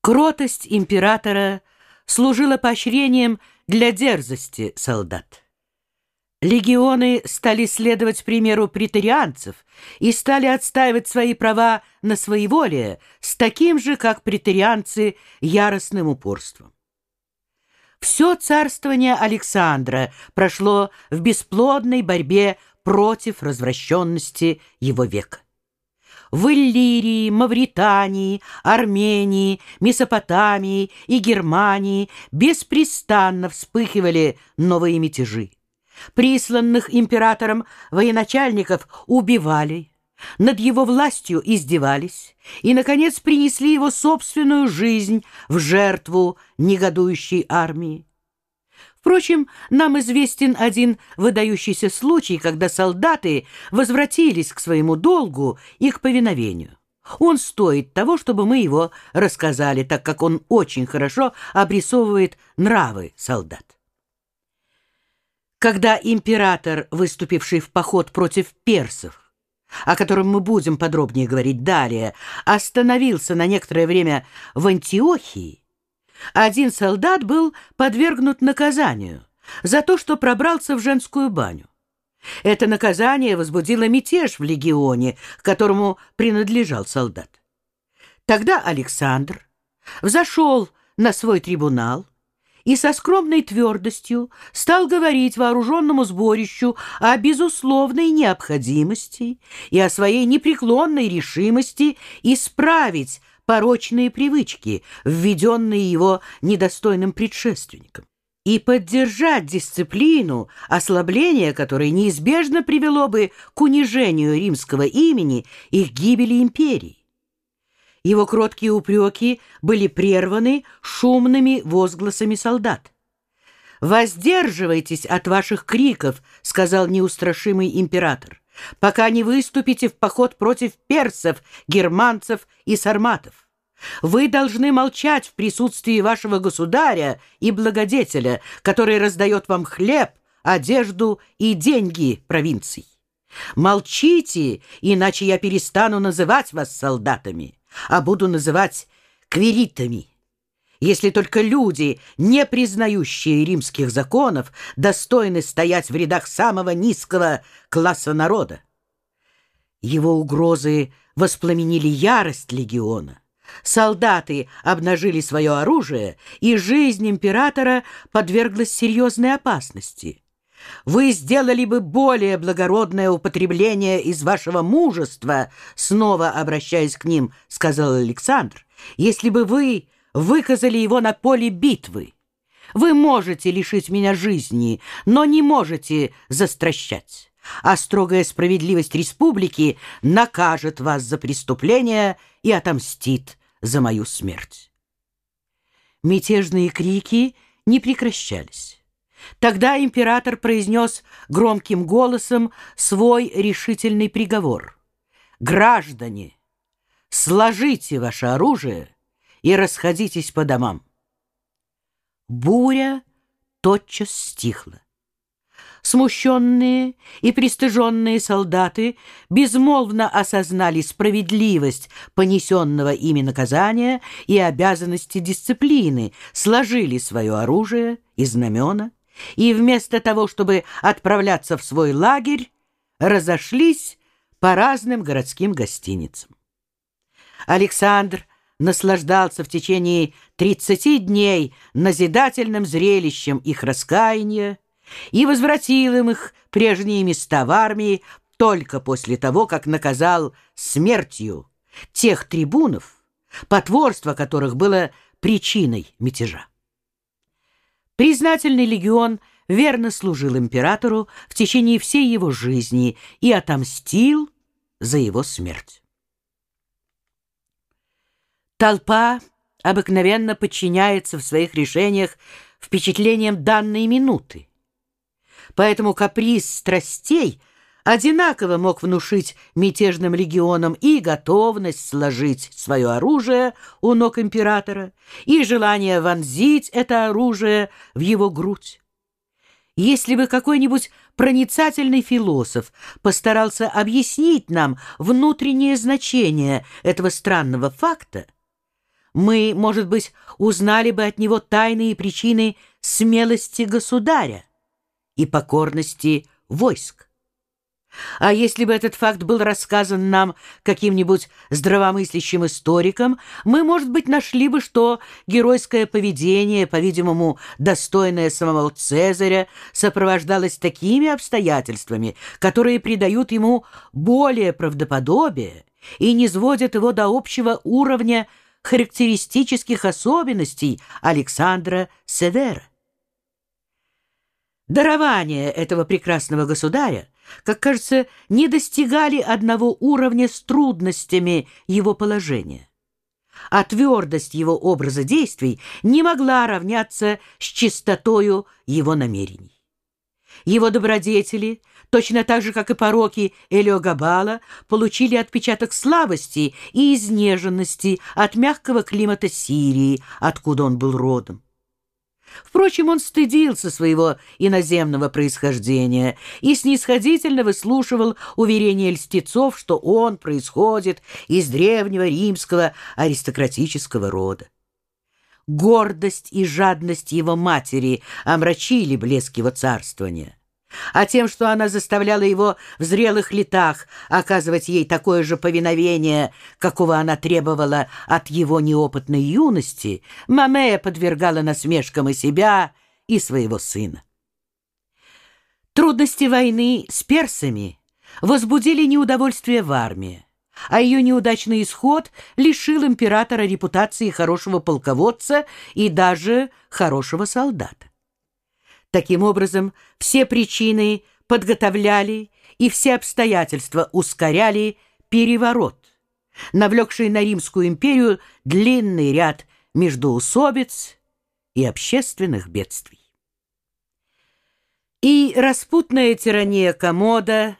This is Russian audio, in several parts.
Кротость императора служила поощрением для дерзости солдат. Легионы стали следовать примеру претарианцев и стали отстаивать свои права на своеволие с таким же, как претарианцы, яростным упорством. Все царствование Александра прошло в бесплодной борьбе против развращенности его века. В Иллирии, Мавритании, Армении, Месопотамии и Германии беспрестанно вспыхивали новые мятежи. Присланных императором военачальников убивали, над его властью издевались и, наконец, принесли его собственную жизнь в жертву негодующей армии. Впрочем, нам известен один выдающийся случай, когда солдаты возвратились к своему долгу и к повиновению. Он стоит того, чтобы мы его рассказали, так как он очень хорошо обрисовывает нравы солдат. Когда император, выступивший в поход против персов, о котором мы будем подробнее говорить далее, остановился на некоторое время в Антиохии, один солдат был подвергнут наказанию за то, что пробрался в женскую баню. Это наказание возбудило мятеж в легионе, которому принадлежал солдат. Тогда Александр взошел на свой трибунал и со скромной твердостью стал говорить вооруженному сборищу о безусловной необходимости и о своей непреклонной решимости исправить порочные привычки, введенные его недостойным предшественником, и поддержать дисциплину, ослабление которой неизбежно привело бы к унижению римского имени и к гибели империи. Его кроткие упреки были прерваны шумными возгласами солдат. «Воздерживайтесь от ваших криков», — сказал неустрашимый император, «пока не выступите в поход против персов, германцев и сарматов. Вы должны молчать в присутствии вашего государя и благодетеля, который раздает вам хлеб, одежду и деньги провинций. Молчите, иначе я перестану называть вас солдатами» а буду называть квиритами. Если только люди, не признающие римских законов, достойны стоять в рядах самого низкого класса народа. Его угрозы воспламенили ярость легиона. Солдаты обнажили свое оружие, и жизнь императора подверглась серьезной опасности. Вы сделали бы более благородное употребление из вашего мужества, снова обращаясь к ним, сказал Александр, если бы вы выказали его на поле битвы. Вы можете лишить меня жизни, но не можете застращать. А строгая справедливость республики накажет вас за преступление и отомстит за мою смерть. Мятежные крики не прекращались. Тогда император произнес громким голосом свой решительный приговор. «Граждане, сложите ваше оружие и расходитесь по домам». Буря тотчас стихла. Смущенные и пристыженные солдаты безмолвно осознали справедливость понесенного ими наказания и обязанности дисциплины, сложили свое оружие и знамена и вместо того, чтобы отправляться в свой лагерь, разошлись по разным городским гостиницам. Александр наслаждался в течение 30 дней назидательным зрелищем их раскаяния и возвратил им их прежние места в армии только после того, как наказал смертью тех трибунов, потворство которых было причиной мятежа. Признательный легион верно служил императору в течение всей его жизни и отомстил за его смерть. Толпа обыкновенно подчиняется в своих решениях впечатлениям данной минуты. Поэтому каприз страстей – одинаково мог внушить мятежным легионам и готовность сложить свое оружие у ног императора, и желание вонзить это оружие в его грудь. Если бы какой-нибудь проницательный философ постарался объяснить нам внутреннее значение этого странного факта, мы, может быть, узнали бы от него тайные причины смелости государя и покорности войск. А если бы этот факт был рассказан нам каким-нибудь здравомыслящим историком, мы, может быть, нашли бы, что геройское поведение, по-видимому, достойное самого Цезаря, сопровождалось такими обстоятельствами, которые придают ему более правдоподобие и не сводят его до общего уровня характеристических особенностей Александра Севера. Дарования этого прекрасного государя, как кажется, не достигали одного уровня с трудностями его положения. А твердость его образа действий не могла равняться с чистотою его намерений. Его добродетели, точно так же, как и пороки Элиогабала, получили отпечаток слабости и изнеженности от мягкого климата Сирии, откуда он был родом. Впрочем, он стыдился своего иноземного происхождения и снисходительно выслушивал уверения льстецов, что он происходит из древнего римского аристократического рода. Гордость и жадность его матери омрачили блеск его царствования а тем, что она заставляла его в зрелых летах оказывать ей такое же повиновение, какого она требовала от его неопытной юности, Мамея подвергала насмешкам и себя, и своего сына. Трудности войны с персами возбудили неудовольствие в армии, а ее неудачный исход лишил императора репутации хорошего полководца и даже хорошего солдата. Таким образом, все причины подготовляли и все обстоятельства ускоряли переворот, навлекший на Римскую империю длинный ряд междоусобиц и общественных бедствий. И распутная тирания Комода,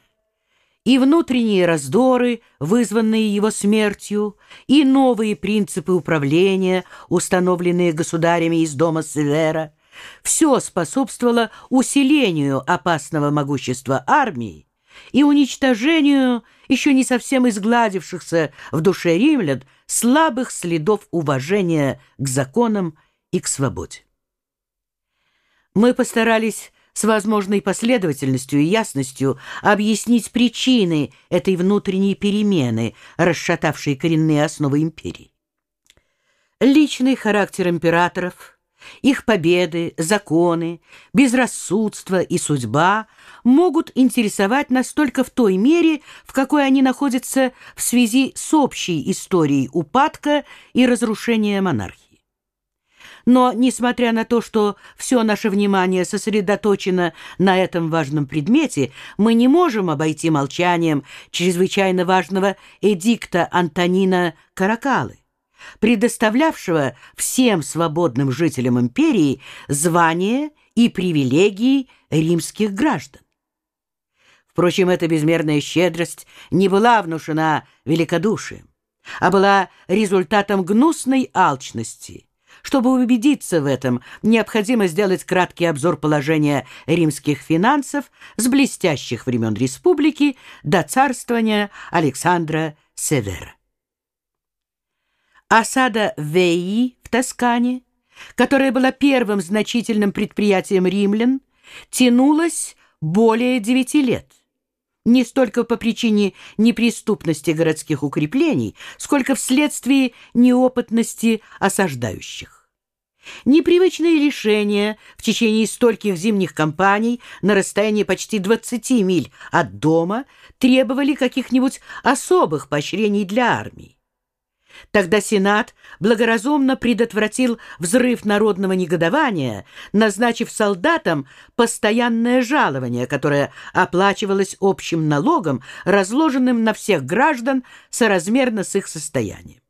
и внутренние раздоры, вызванные его смертью, и новые принципы управления, установленные государями из дома Севера – все способствовало усилению опасного могущества армии и уничтожению еще не совсем изгладившихся в душе римлян слабых следов уважения к законам и к свободе. Мы постарались с возможной последовательностью и ясностью объяснить причины этой внутренней перемены, расшатавшей коренные основы империи. Личный характер императоров – их победы, законы, безрассудство и судьба могут интересовать нас только в той мере, в какой они находятся в связи с общей историей упадка и разрушения монархии. Но, несмотря на то, что все наше внимание сосредоточено на этом важном предмете, мы не можем обойти молчанием чрезвычайно важного эдикта Антонина Каракалы предоставлявшего всем свободным жителям империи звания и привилегии римских граждан. Впрочем, эта безмерная щедрость не была внушена великодушием, а была результатом гнусной алчности. Чтобы убедиться в этом, необходимо сделать краткий обзор положения римских финансов с блестящих времен республики до царствования Александра Севера. Осада Веи в Тоскане, которая была первым значительным предприятием римлян, тянулась более девяти лет. Не столько по причине неприступности городских укреплений, сколько вследствие неопытности осаждающих. Непривычные решения в течение стольких зимних кампаний на расстоянии почти 20 миль от дома требовали каких-нибудь особых поощрений для армии. Тогда Сенат благоразумно предотвратил взрыв народного негодования, назначив солдатам постоянное жалование, которое оплачивалось общим налогом, разложенным на всех граждан соразмерно с их состоянием.